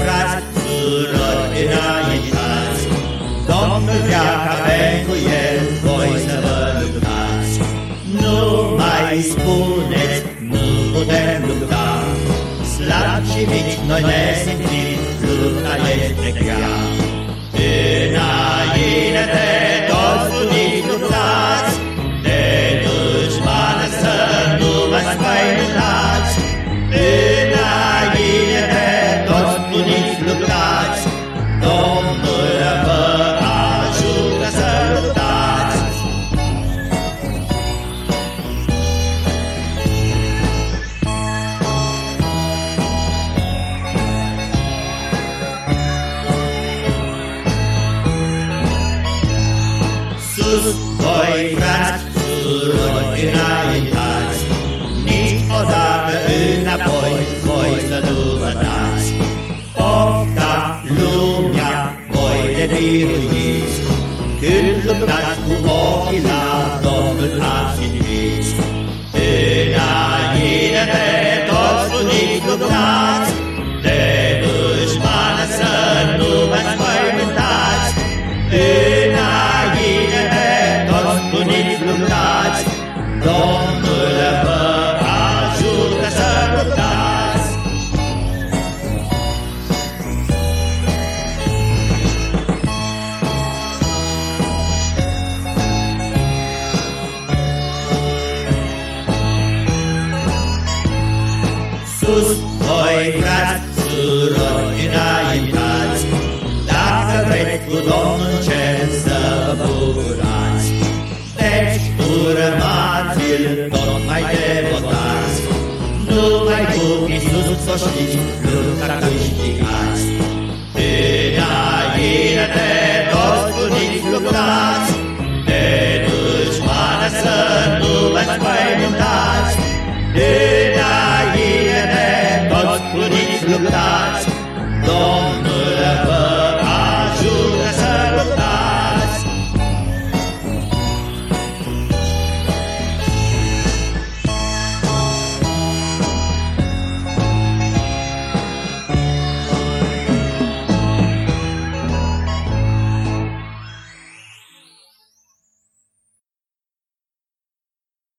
frați, surori înaintați, Domnul pleacă pentru el, voi să vă luptați. Nu mai spuneți, nu putem lupta, Slabi și mici, noi ne simțim, biruiți, Când luptați cu ochii la Domnul ați inviți. Înainte toți uniți luptați, De dușman să nu vă spăimântați. Înainte toți uniți luptați, Domnul Sus, voi frați, surori înaintați, Dacă vreți cu Domnul cer să vă bucurați. Deci urmați-l tot mai devotați, Numai cu Iisus s-o știți, lupta câștigați.